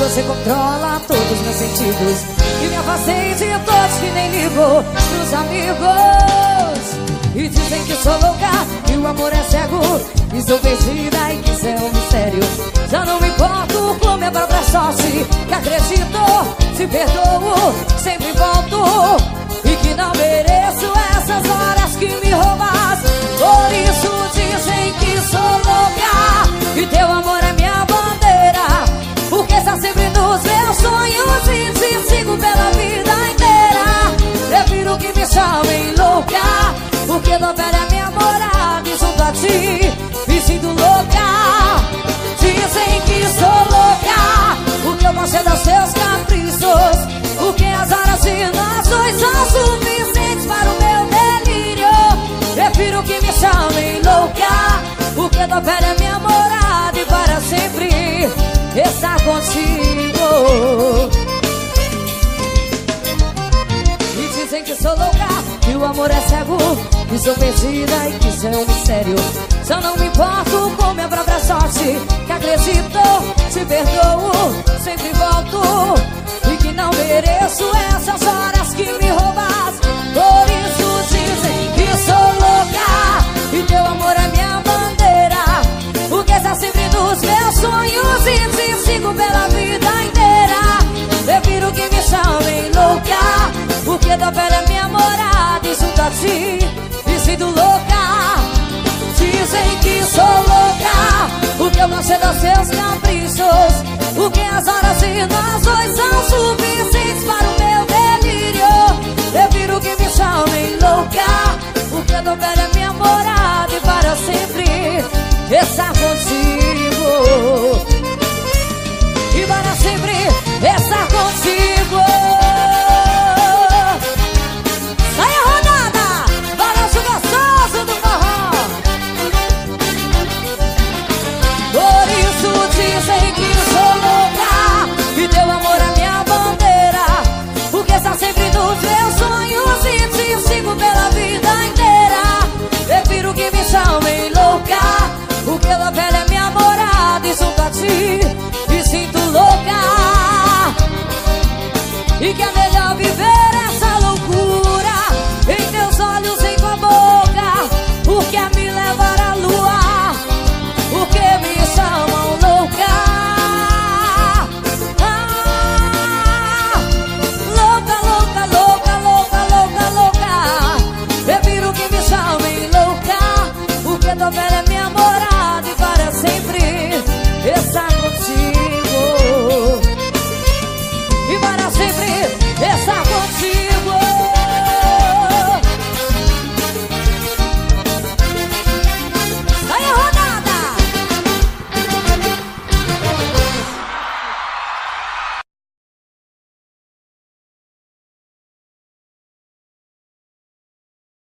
você controla todos os meus sentidos. E me afastei de todos que nem ligo Pros amigos. E dizem que sou louca E o amor é cego. E sou perdida e que isso é um mistério. Já não me importo com minha própria sorte Que acredito, te perdoo Sempre volto Novela é minha morada E para sempre estar contigo E dizem que sou louca Que o amor é cego Que sou perdida e que isso é um mistério. Só não me importo com minha própria sorte Que acredito, te perdoo Sempre volto E sinto louca Dizem que sou louca. Porque eu não sei dos seus caprichos Porque as horas de nós dois são suficientes para o